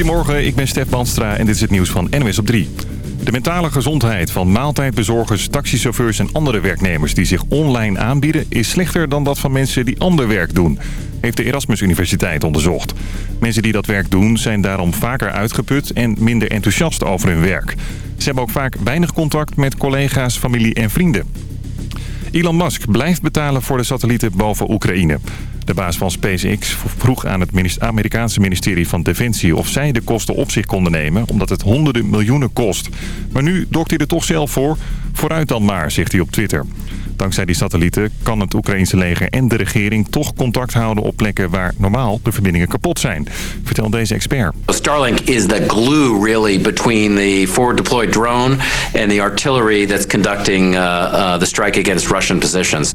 Goedemorgen, ik ben Stef Banstra en dit is het nieuws van NWS op 3. De mentale gezondheid van maaltijdbezorgers, taxichauffeurs en andere werknemers die zich online aanbieden... is slechter dan dat van mensen die ander werk doen, heeft de Erasmus Universiteit onderzocht. Mensen die dat werk doen zijn daarom vaker uitgeput en minder enthousiast over hun werk. Ze hebben ook vaak weinig contact met collega's, familie en vrienden. Elon Musk blijft betalen voor de satellieten boven Oekraïne. De baas van SpaceX vroeg aan het Amerikaanse ministerie van Defensie... of zij de kosten op zich konden nemen, omdat het honderden miljoenen kost. Maar nu dokt hij er toch zelf voor. Vooruit dan maar, zegt hij op Twitter. Dankzij die satellieten kan het Oekraïnse leger en de regering toch contact houden op plekken waar normaal de verbindingen kapot zijn. Vertelt deze expert. Starlink is the glue really between the forward deployed drone and the artillery that's conducting uh, uh, the strike against Russian positions.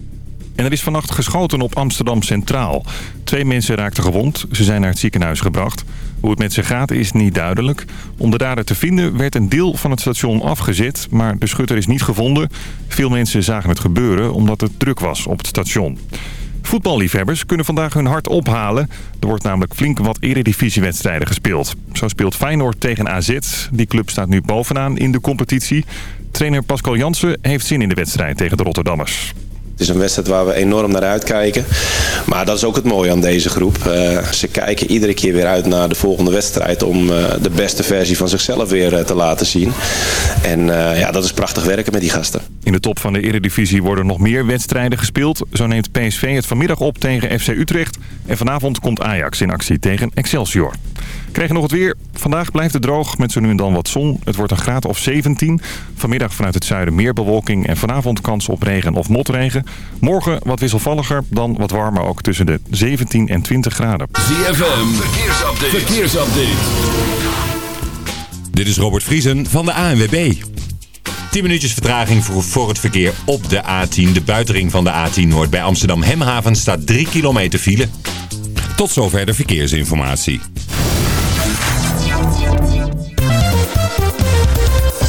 En er is vannacht geschoten op Amsterdam Centraal. Twee mensen raakten gewond. Ze zijn naar het ziekenhuis gebracht. Hoe het met ze gaat is niet duidelijk. Om de dader te vinden werd een deel van het station afgezet, maar de schutter is niet gevonden. Veel mensen zagen het gebeuren omdat het druk was op het station. Voetballiefhebbers kunnen vandaag hun hart ophalen. Er wordt namelijk flink wat eredivisiewedstrijden gespeeld. Zo speelt Feyenoord tegen AZ. Die club staat nu bovenaan in de competitie. Trainer Pascal Jansen heeft zin in de wedstrijd tegen de Rotterdammers. Het is een wedstrijd waar we enorm naar uitkijken. Maar dat is ook het mooie aan deze groep. Uh, ze kijken iedere keer weer uit naar de volgende wedstrijd... om uh, de beste versie van zichzelf weer uh, te laten zien. En ja, dat is prachtig werken met die gasten. In de top van de Eredivisie worden nog meer wedstrijden gespeeld. Zo neemt PSV het vanmiddag op tegen FC Utrecht. En vanavond komt Ajax in actie tegen Excelsior. Krijgen nog het weer. Vandaag blijft het droog met zo nu en dan wat zon. Het wordt een graad of 17. Vanmiddag vanuit het zuiden meer bewolking en vanavond kans op regen of motregen. Morgen wat wisselvalliger, dan wat warmer ook tussen de 17 en 20 graden. ZFM, verkeersupdate. verkeersupdate. Dit is Robert Vriesen van de ANWB. 10 minuutjes vertraging voor, voor het verkeer op de A10. De buitenring van de A10 Noord bij Amsterdam Hemhaven staat 3 kilometer file. Tot zover de verkeersinformatie.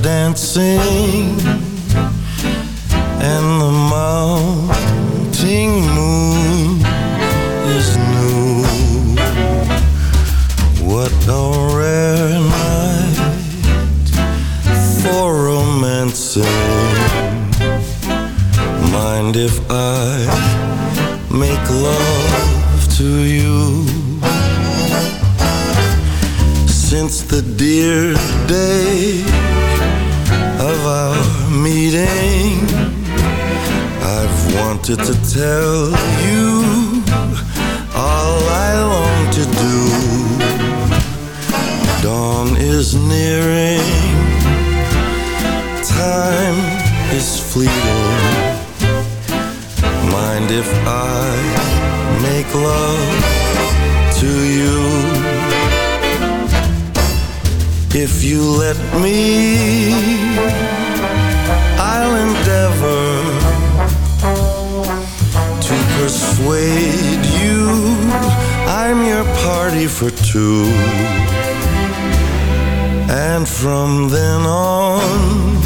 Dancing, and the mounting moon is new. What a rare night for romancing. Mind if I make love to you? since the dear day of our meeting. I've wanted to tell you all I long to do. Dawn is nearing, time is fleeting. Mind if I make love to you? If you let me, I'll endeavor to persuade you I'm your party for two. And from then on,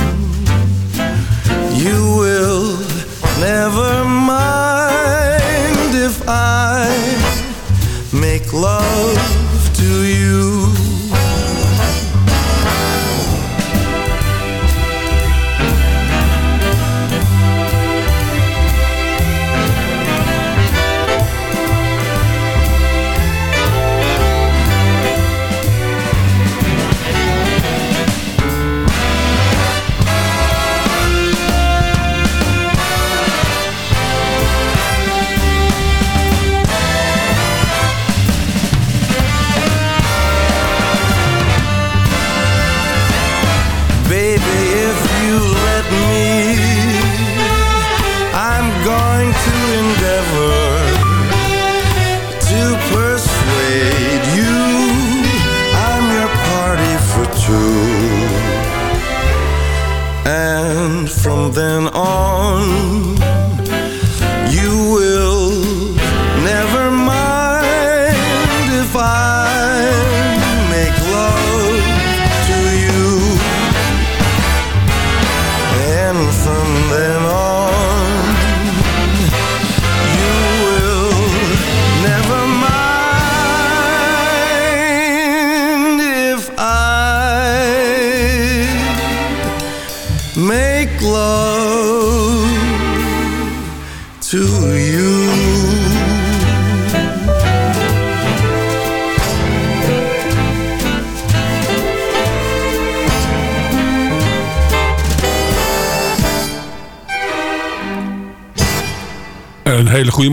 you will never mind if I make love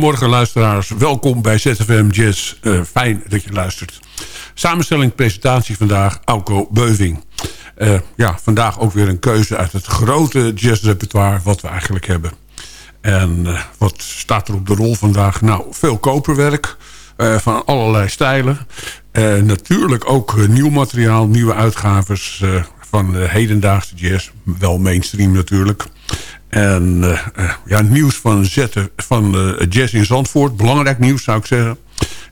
Een hele goede morgen luisteraars. Welkom bij ZFM Jazz. Eh, fijn dat je luistert. Samenstelling presentatie vandaag Auko Beuving. Eh, ja, vandaag ook weer een keuze uit het grote jazzrepertoire wat we eigenlijk hebben. En eh, wat staat er op de rol vandaag? Nou, veel koperwerk van allerlei stijlen. Natuurlijk ook nieuw materiaal, nieuwe uitgaves van hedendaagse jazz. Wel mainstream natuurlijk. En eh, eh, ja, nieuws van, zetten, van eh, Jazz in Zandvoort. Belangrijk nieuws zou ik zeggen.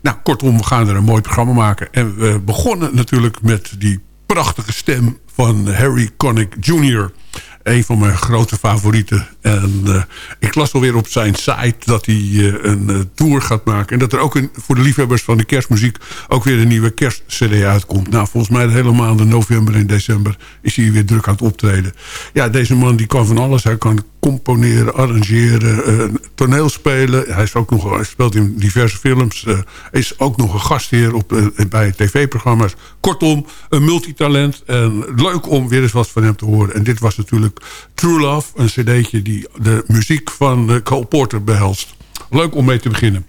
Nou, kortom, we gaan er een mooi programma maken. En we begonnen natuurlijk met die prachtige stem van Harry Connick Jr. Een van mijn grote favorieten. En eh, ik las alweer op zijn site dat hij eh, een eh, tour gaat maken. En dat er ook een, voor de liefhebbers van de kerstmuziek... ook weer een nieuwe kerstcd uitkomt. Nou, volgens mij de hele maanden november en december... is hij weer druk aan het optreden. Ja, deze man die kan van alles. Hij kan componeren, arrangeren, toneel spelen. Hij, is ook nog, hij speelt in diverse films. is ook nog een gastheer op, bij tv-programma's. Kortom, een multitalent. En leuk om weer eens wat van hem te horen. En dit was natuurlijk True Love. Een cd'tje die de muziek van eh, Cole Porter behelst. Leuk om mee te beginnen.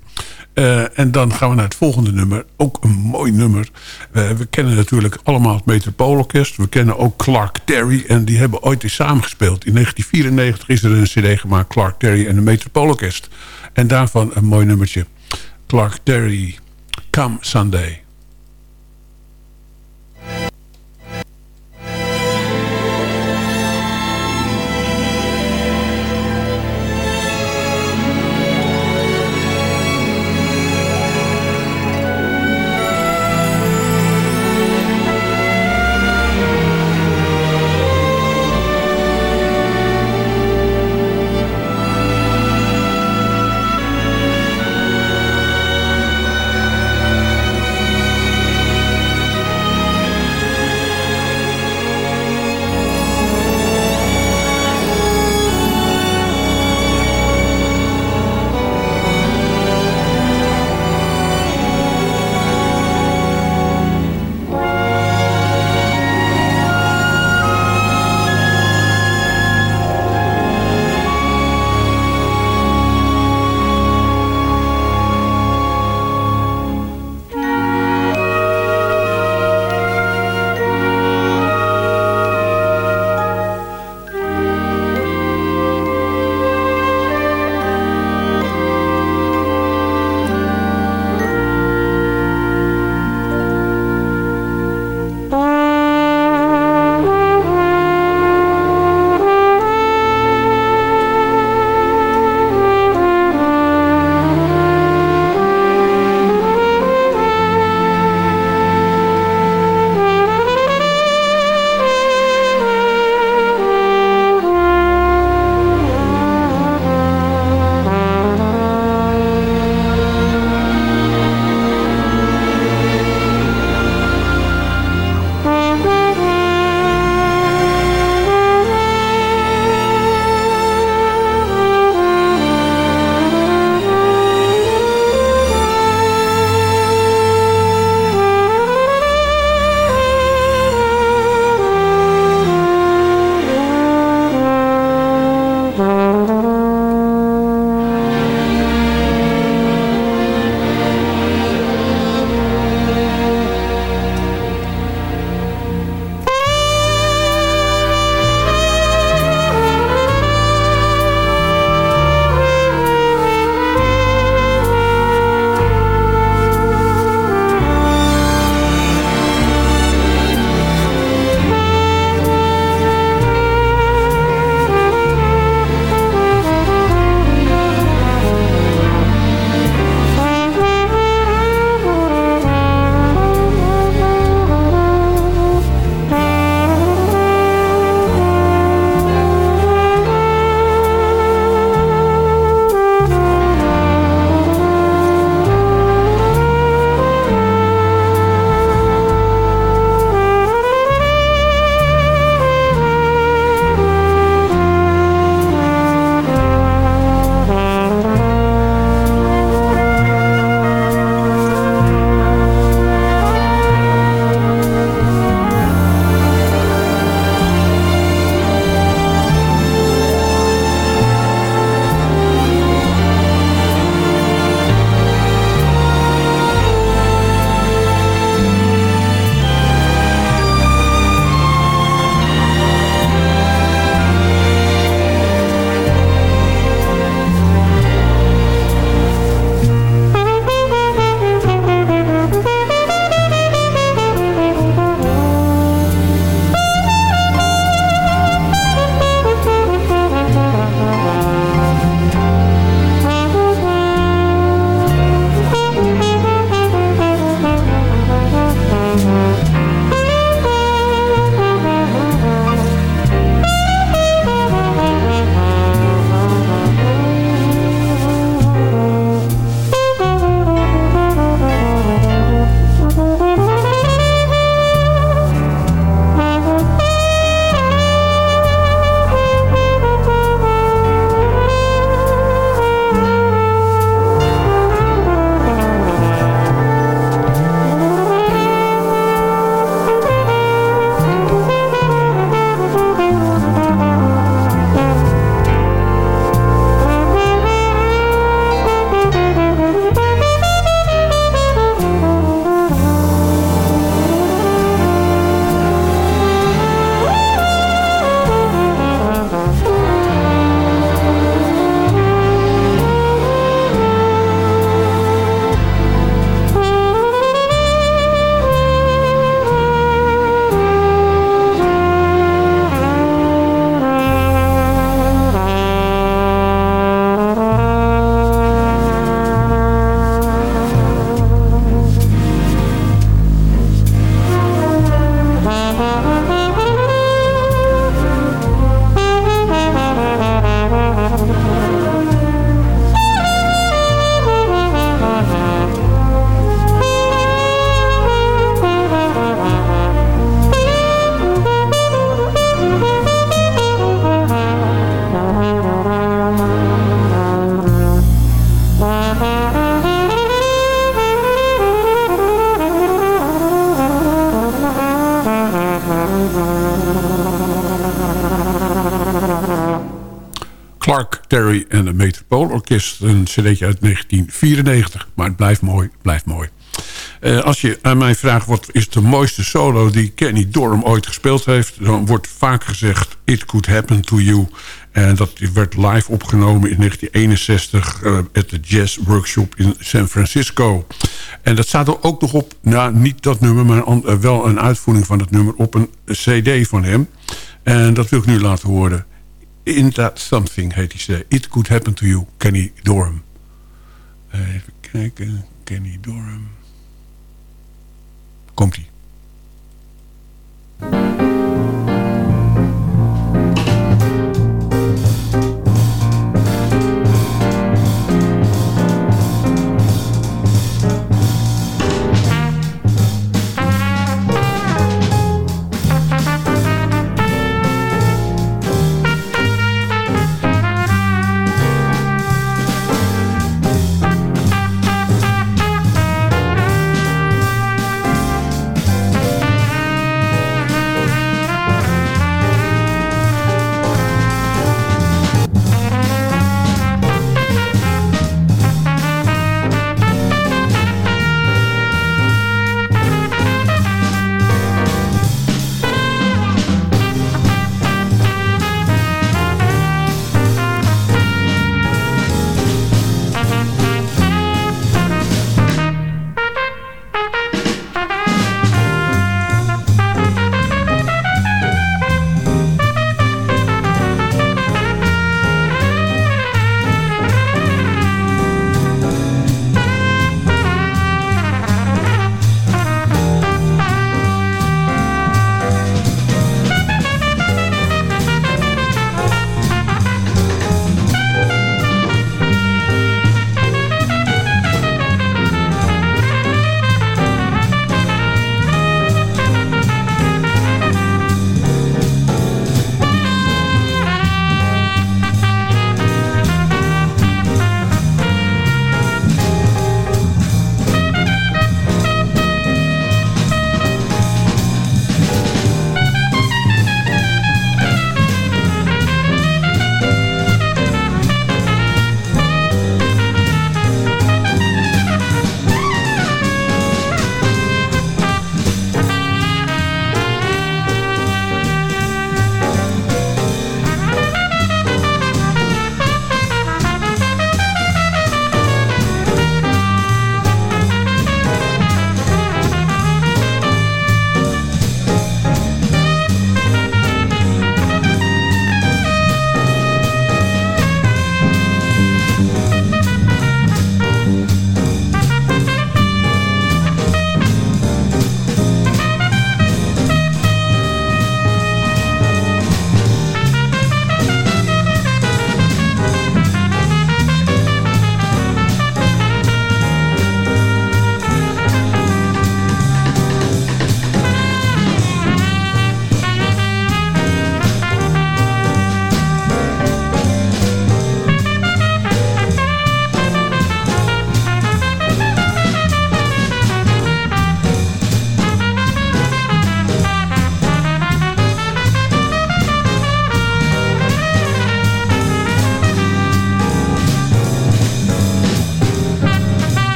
Eh, en dan gaan we naar het volgende nummer. Ook een mooi nummer. Eh, we kennen natuurlijk allemaal het Metropoolorkest. We kennen ook Clark Terry. En die hebben ooit eens samengespeeld. In 1994 is er een cd gemaakt. Clark Terry en de Metropoolorkest. En daarvan een mooi nummertje. Clark Terry, Come Sunday. Orkest. Een cd'tje uit 1994. Maar het blijft mooi, blijft mooi. Uh, als je aan mij vraagt wat is de mooiste solo die Kenny Dorham ooit gespeeld heeft... dan wordt vaak gezegd It Could Happen To You. En dat werd live opgenomen in 1961 uh, at de Jazz Workshop in San Francisco. En dat staat er ook nog op, nou niet dat nummer... maar uh, wel een uitvoering van dat nummer op een cd van hem. En dat wil ik nu laten horen. In That Something heet die cd. It Could Happen To You, Kenny Dorham. Eh, even kijken, Kenny Dorham... Komt-ie.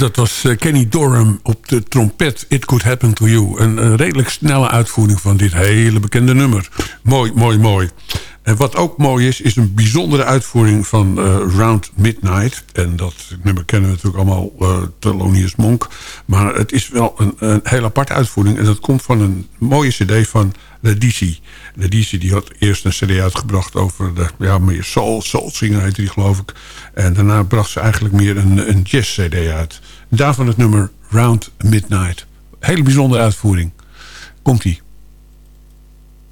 Dat was eh, Kenny Dorham op de trompet It Could Happen To You. Een, een redelijk snelle uitvoering van dit hele bekende nummer. Mooi, mooi, mooi. En wat ook mooi is, is een bijzondere uitvoering van uh, Round Midnight. En dat nummer kennen we natuurlijk allemaal, uh, Thelonious Monk. Maar het is wel een, een heel aparte uitvoering. En dat komt van een mooie cd van Ledici. Ledici die had eerst een cd uitgebracht over de, ja, meer soul, soul die geloof ik. En daarna bracht ze eigenlijk meer een, een jazz cd uit. Daarvan het nummer Round Midnight. Hele bijzondere uitvoering. Komt-ie.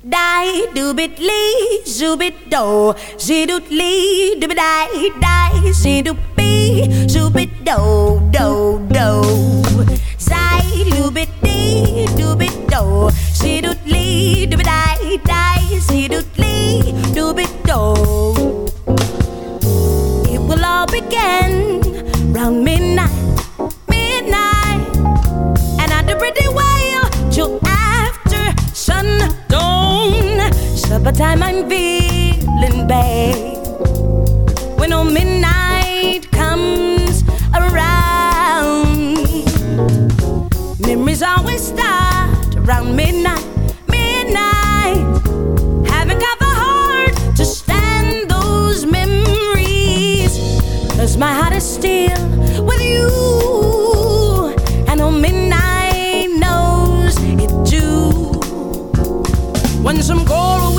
Die doobit lee, zoobit do, zidoot lee, doobit die, be, zoobit do, do, do. Zai loobit dee, doobit do, zidoot lee, doobit die, die, zidoot lee, doobit do. It will all begin round midnight, do pretty well till after sundown. Supper time, I'm feeling bad. When on midnight comes around, memories always start around midnight. Midnight, haven't got the heart to stand those memories. My heart is still with you. When some goal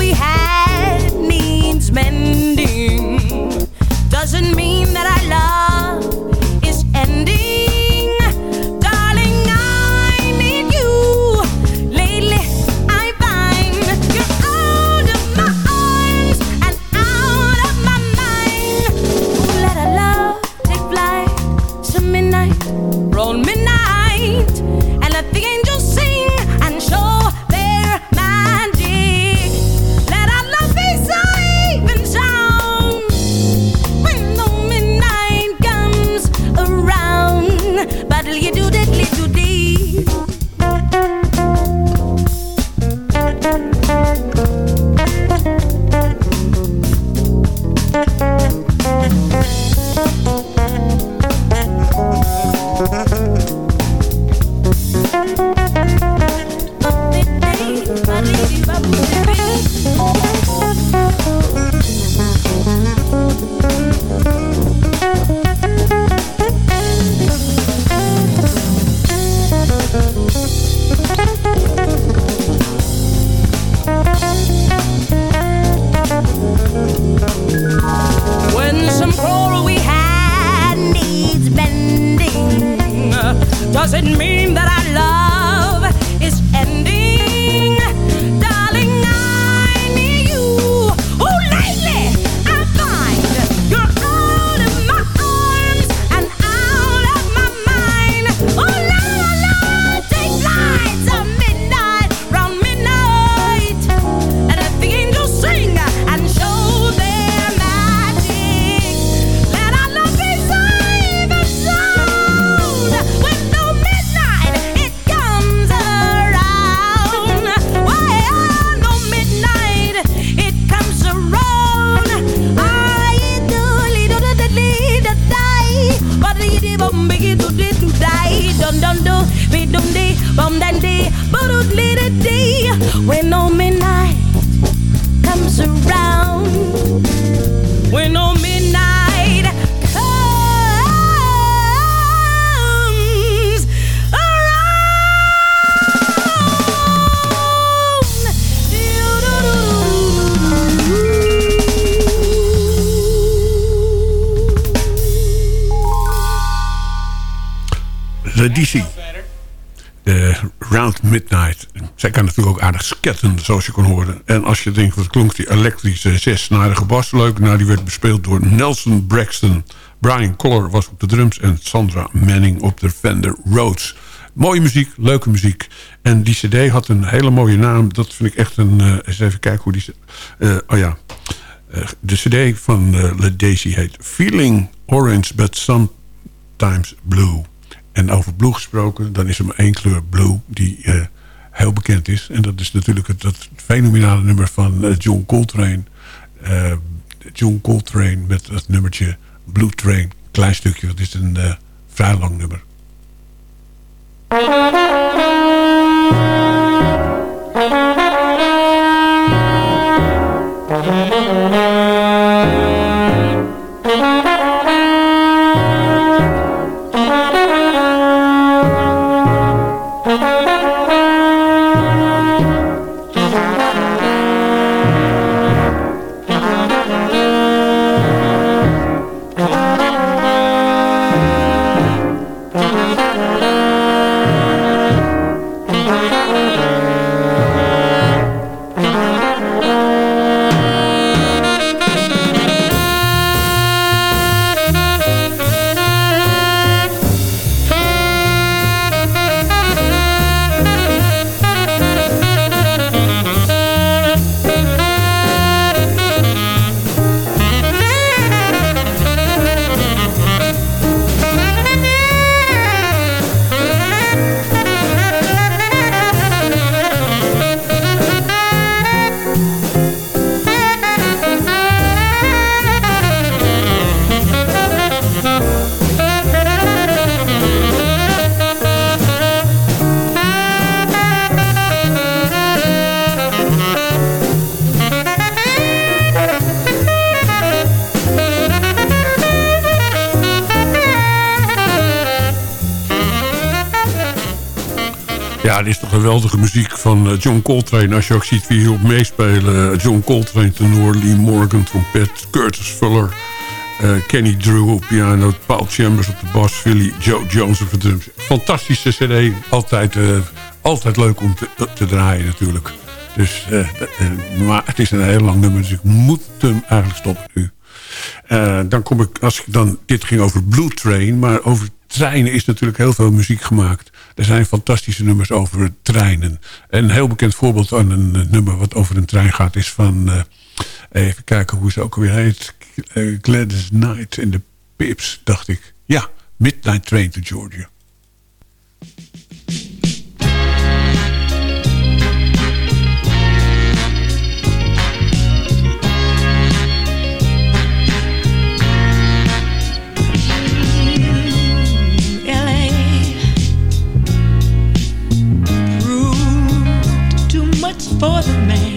Ledici. De Round Midnight. Zij kan natuurlijk ook aardig sketten, zoals je kon horen. En als je denkt, wat klonk die elektrische zesnarige bas leuk. Nou, die werd bespeeld door Nelson Braxton. Brian Collar was op de drums en Sandra Manning op de Fender Rhodes. Mooie muziek, leuke muziek. En die cd had een hele mooie naam. Dat vind ik echt een... eh, eens even kijken hoe die... eh oh ja. Eh, de cd van uh, Daisy heet Feeling Orange But Sometimes Blue. En over blue gesproken, dan is er maar één kleur blue die eh, heel bekend is. En dat is natuurlijk het, fenomenale nummer van eh, John Coltrane. Eh, John Coltrane met het nummertje Blue Train. Klein stukje, dat is een vrij lang nummer. Geweldige muziek van eh, John Coltrane. Als je ook ziet wie hierop meespelen. Eh, John Coltrane tenor, Lee Morgan trompet, Curtis Fuller... eh, Kenny Drew op piano, Paul Chambers op de bas... Philly Joe Jones op de drums. Fantastische cd. Altijd, altijd leuk om te, te draaien natuurlijk. Dus, maar het is een heel lang nummer, dus ik moet hem eigenlijk stoppen nu. Dan kom ik, als ik dan, dit ging over Blue Train, maar over treinen is natuurlijk heel veel muziek gemaakt. Er zijn fantastische nummers over treinen. Een heel bekend voorbeeld van een eh, nummer wat over een trein gaat is van, eh, even kijken hoe ze ook weer heet, Eh, Gladys Knight in de Pips, dacht ik. Ja, Midnight Train to Georgia. For the man.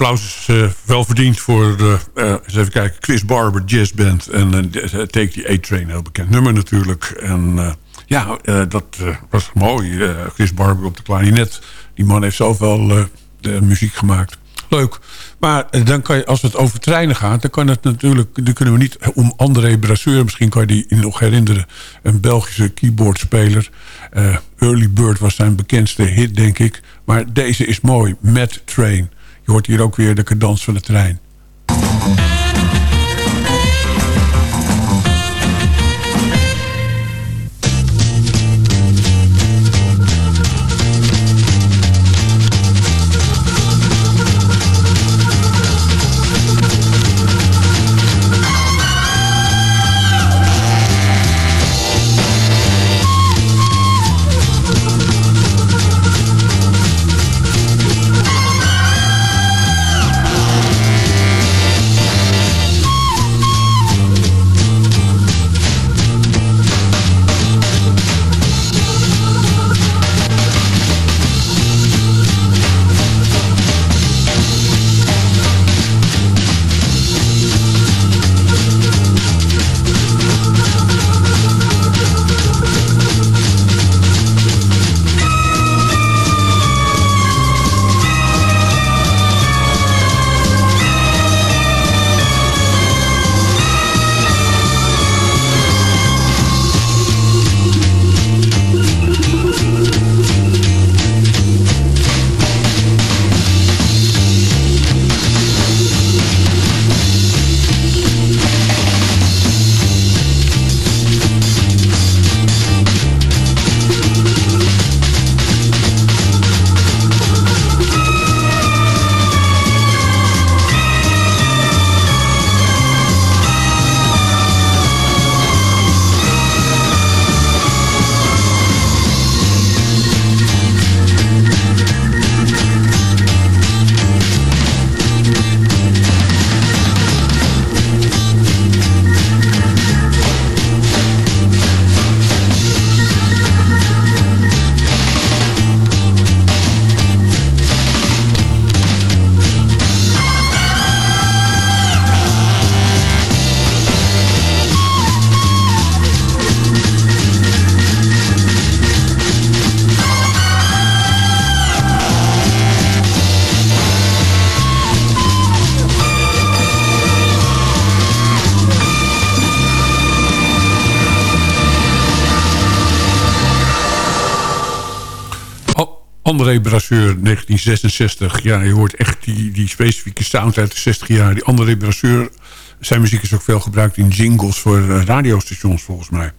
Applaus is eh, wel verdiend voor de, eh, eens even kijken, Chris Barber Jazz Band. En Take the A-Train, heel bekend nummer natuurlijk. En eh, ja, eh, dat eh, was mooi. Eh, Chris Barber op de klarinet. Die man heeft zoveel eh, de muziek gemaakt. Leuk. Maar eh, dan kan je, als het over treinen gaat, dan kan het natuurlijk, dan kunnen we niet om André Brasseur, misschien kan je die nog herinneren, een Belgische keyboardspeler. Eh, Early Bird was zijn bekendste hit, denk ik. Maar deze is mooi, Mad Train. Je hoort hier ook weer de cadans van de trein. André Brasseur, 1966. Ja, je hoort echt die, die specifieke sound uit de 60 jaar. Die André Brasseur, zijn muziek is ook veel gebruikt in jingles voor eh, radiostations volgens mij.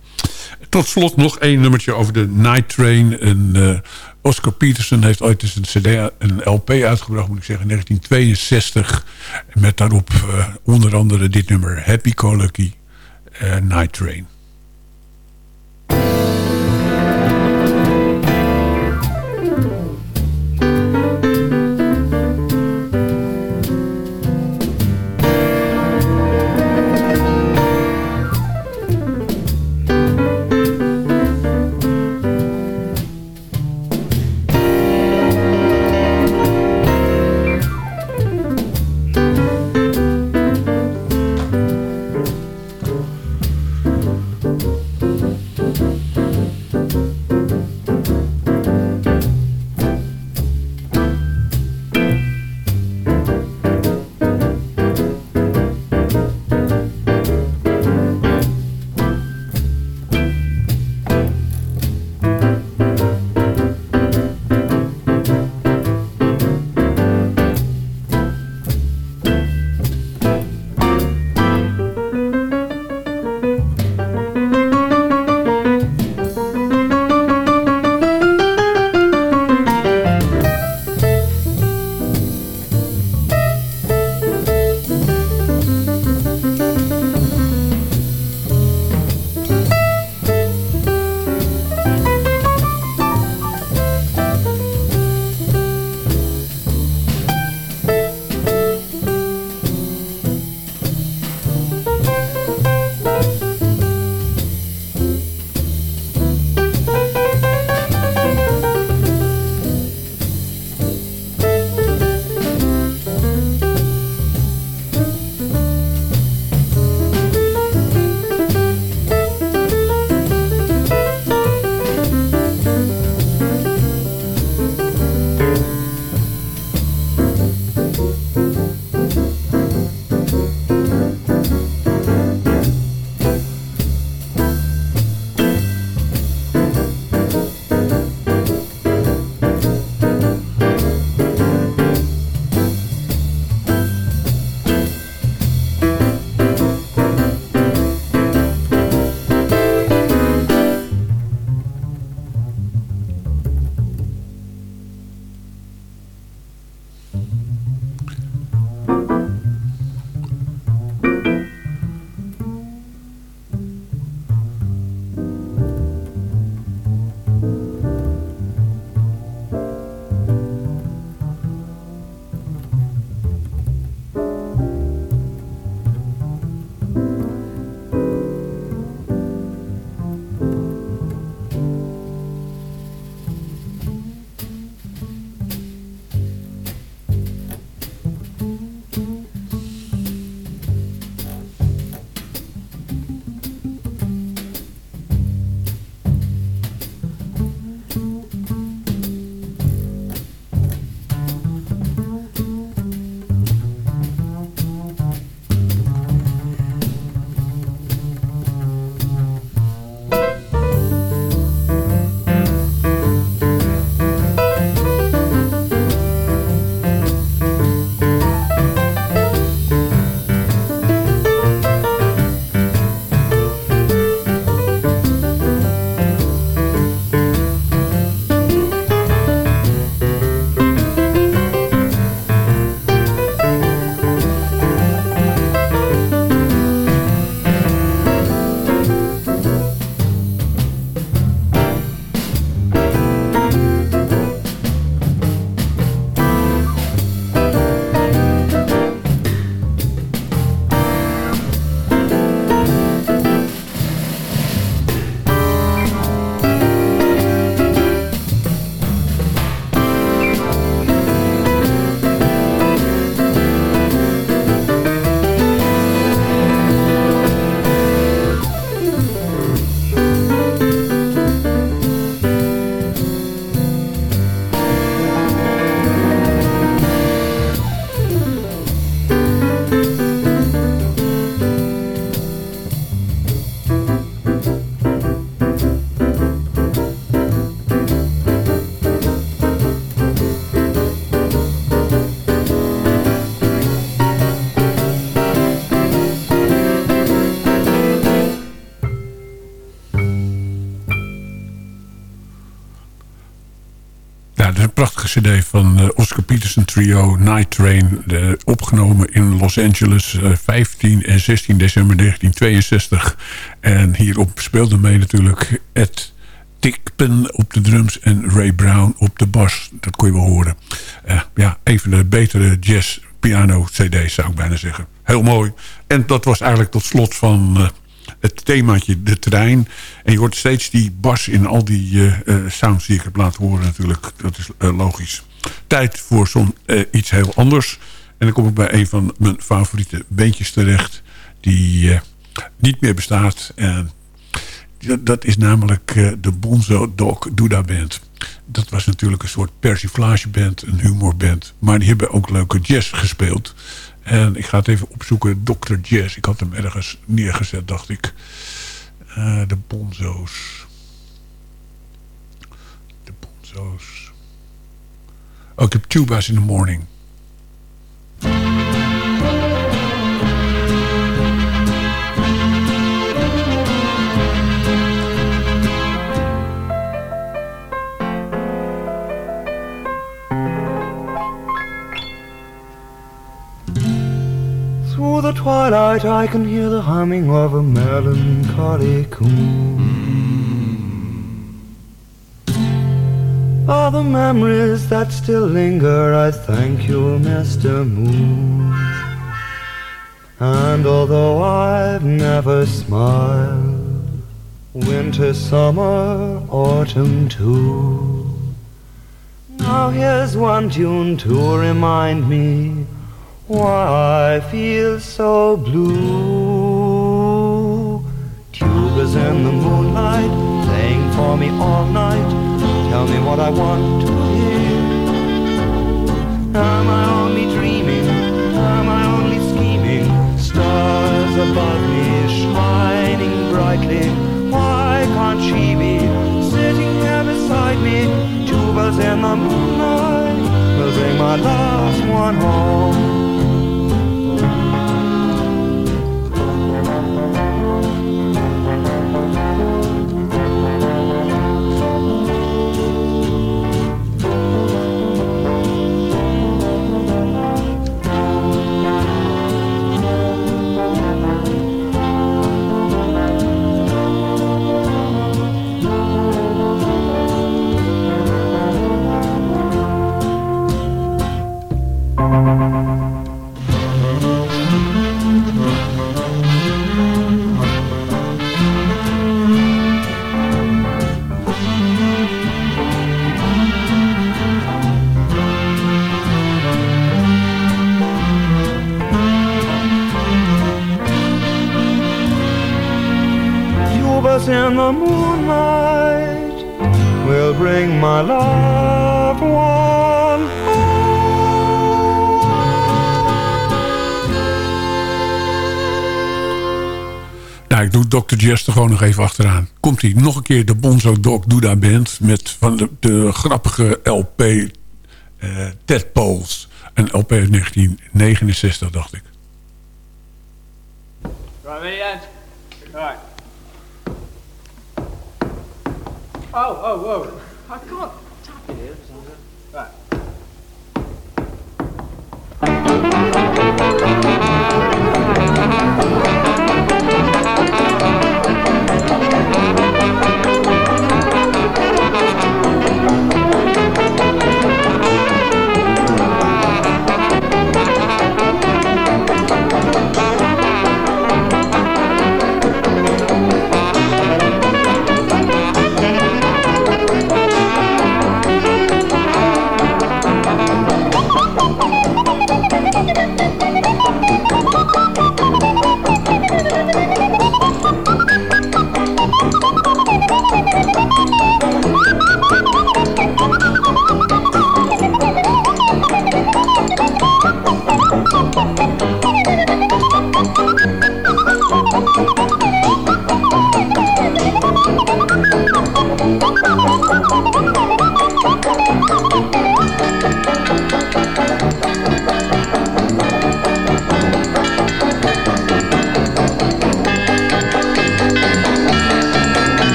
Tot slot nog één nummertje over de Night Train. En, eh, Oscar Peterson heeft ooit eens een, CD, een LP uitgebracht, moet ik zeggen, in 1962. Met daarop eh, onder andere dit nummer, Happy Go Lucky eh, Night Train. Cd van eh, Oscar Peterson Trio, Night Train. de- opgenomen in Los Angeles, eh, 15 en 16 december 1962. En hierop speelde mee natuurlijk Ed Tickpen op de drums en Ray Brown op de bas. Dat kon je wel horen. Eh, ja, een van de betere jazz piano cd's zou ik bijna zeggen. Heel mooi. En dat was eigenlijk tot slot van eh, het themaatje de trein. En je hoort steeds die bas in al die eh, sounds die ik heb laten horen natuurlijk. Dat is eh, logisch. Tijd voor zo'n iets heel anders. En dan kom ik bij een van mijn favoriete beentjes terecht. Die niet meer bestaat. En dat, is namelijk de Bonzo Dog Duda Band. Dat was natuurlijk een soort persiflageband, een humorband. Maar die hebben ook leuke jazz gespeeld. En ik ga het even opzoeken. Dr. Jazz. Ik had hem ergens neergezet, dacht ik. Eh, de Bonzo's. De Bonzo's. Oh, ik heb Tubas in the Morning. Twilight I can hear the humming of a melancholy coon. All the memories that still linger, I thank you, Mr. Moon. And although I've never smiled, winter, summer, autumn too. Now here's one tune to remind me why I feel so blue. Tubas in the moonlight, playing for me all night. Tell me what I want to hear. Am I only dreaming? Am I only scheming? Stars above me shining brightly. Why can't she be sitting here beside me? Tubas in the moonlight will bring my last one home. In the moonlight will bring my loved one Nou, ik doe Dr. Jazz er gewoon nog even achteraan. Komt hij nog een keer de Bonzo Dog Duda Band... met van de, de grappige LP eh Ted Poles. Een LP uit 1969, dacht ik. Right, Oh, oh, whoa. I can't tap it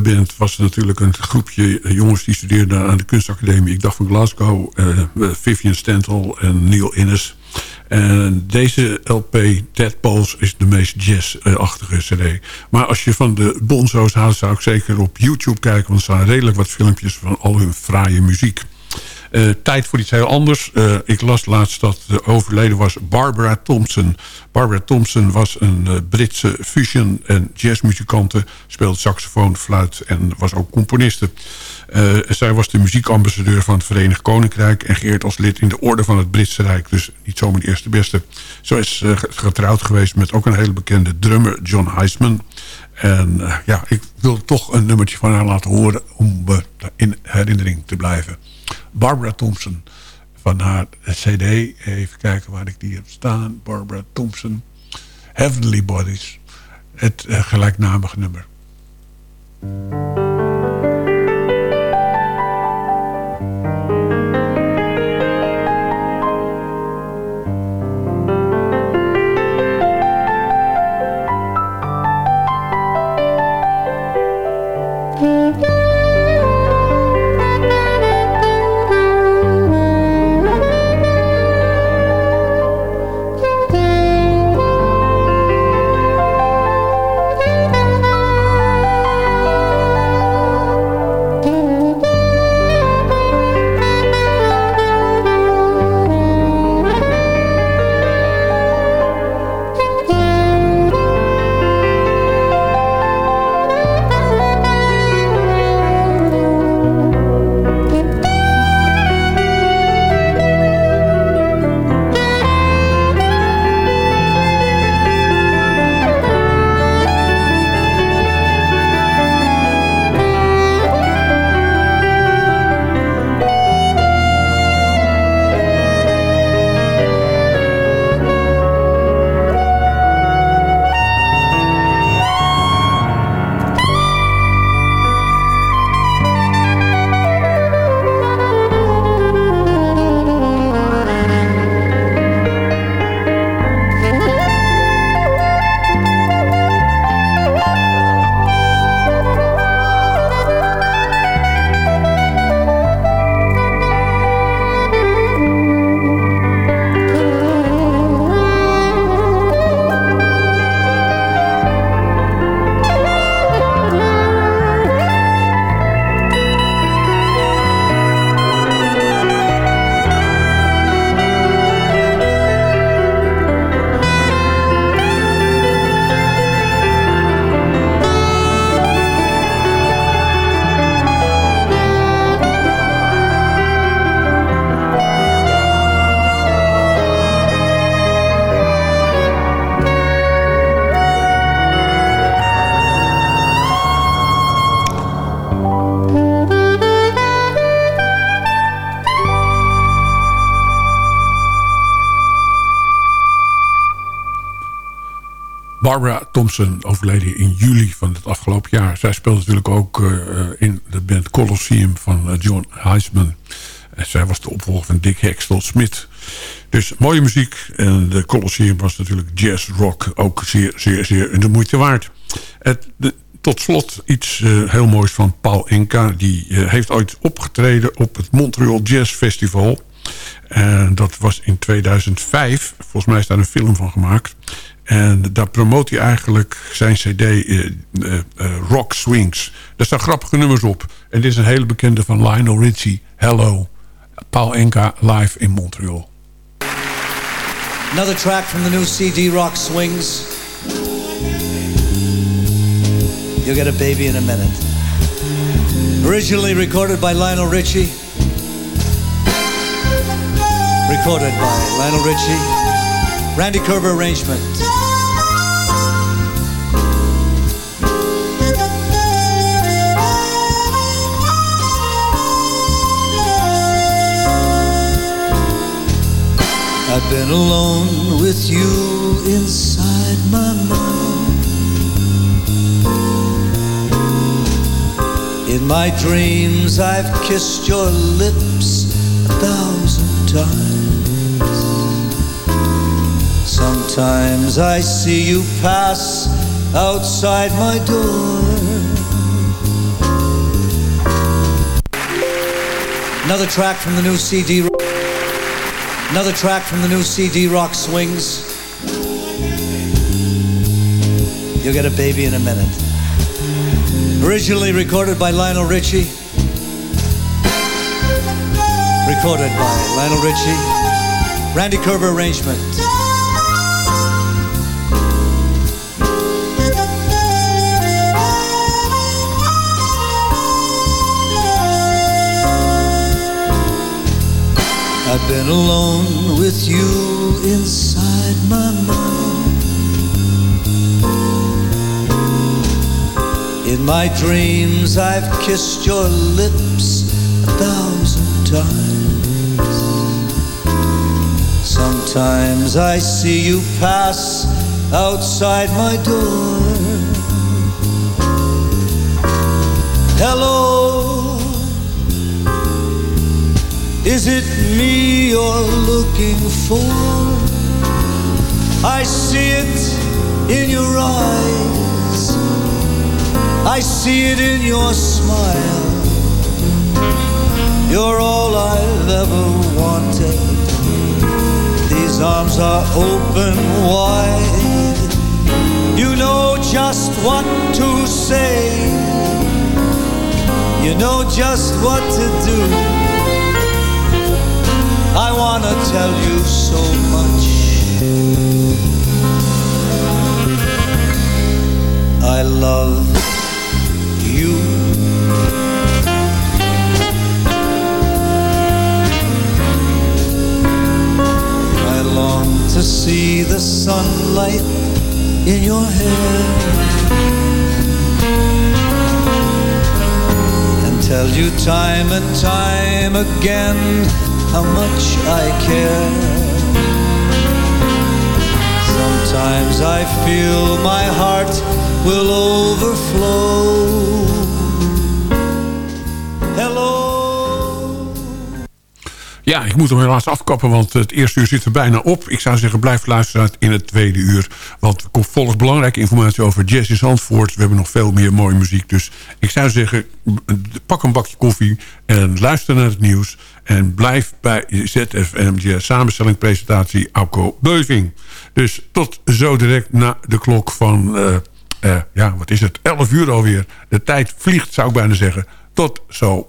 Buddha Band was natuurlijk een groepje eh, jongens... die studeerden aan de kunstacademie, ik dacht van Glasgow... Uh, Vivian Stentel en Neil Innes. En deze LP, Pulse, is de meest jazz-achtige cd. Maar als je van de Bonzo's houdt, zou ik zeker op YouTube kijken... want er staan redelijk wat filmpjes van al hun fraaie muziek. Uh, tijd voor iets heel anders. Uh, ik las laatst dat de overleden was Barbara Thompson. Barbara Thompson was een Britse fusion- en jazzmuzikante. Speelde saxofoon, fluit en was ook componiste. zij was de muziekambassadeur van het Verenigd Koninkrijk... en geëerd als lid in de Orde van het Britse Rijk. Dus niet zomaar de eerste beste. Zo is getrouwd geweest met ook een hele bekende drummer, John Heisman. En ja, ik wil toch een nummertje van haar laten horen... om in herinnering te blijven. Barbara Thompson van haar cd. Even kijken waar ik die heb staan. Barbara Thompson. Heavenly Bodies. Het uh, gelijknamige nummer. Barbara Thompson overleden in juli van het afgelopen jaar. Zij speelde natuurlijk ook uh, in de band Colosseum van uh, John Heisman. En zij was de opvolger van Dick Hextall Smith. Dus mooie muziek. En de Colosseum was natuurlijk jazz rock. Ook zeer, zeer, zeer de moeite waard. Het, tot slot iets heel moois van Paul Enka. Die heeft ooit opgetreden op het Montreal Jazz Festival. En dat was in 2005. Volgens mij is daar een film van gemaakt. En daar promoot hij eigenlijk zijn cd uh, uh, Rock Swings. Daar staan grappige nummers op. En dit is een hele bekende van Lionel Richie. Hello, Paul Enka live in Montreal. Another track from the new CD Rock Swings. You'll get a baby in a minute. Originally recorded by Lionel Richie. Recorded by Lionel Richie. Randy Kerber arrangement. I've been alone with you inside my mind. In my dreams, I've kissed your lips a thousand times. Sometimes I see you pass outside my door. Another track from the new CD. Another track from the new CD Rock Swings. You'll get a baby in a minute. Originally recorded by Lionel Richie. Recorded by Lionel Richie. Randy Kerber arrangement. Been alone with you inside my mind. In my dreams, I've kissed your lips a thousand times. Sometimes I see you pass outside my door. Hello, is it me you're looking for? I see it in your eyes. I see it in your smile. You're all I've ever wanted. These arms are open wide. You know just what to say. You know just what to do. I wanna tell you so much. I love you. I long to see the sunlight in your hair and tell you time and time again how much I care. Sometimes I feel my heart will overflow. Ja, ik moet hem helaas afkappen, want het eerste uur zit er bijna op. Ik zou zeggen, blijf luisteren in het tweede uur. Want er komt volgens belangrijke informatie over jazz in Zandvoort. We hebben nog veel meer mooie muziek. Dus ik zou zeggen, pak een bakje koffie en luister naar het nieuws. En blijf bij ZFM Jazz samenstelling presentatie Auko Beuving. Dus tot zo direct na de klok van, eh, eh, ja, wat is het, 11 uur alweer. De tijd vliegt, zou ik bijna zeggen. Tot zo.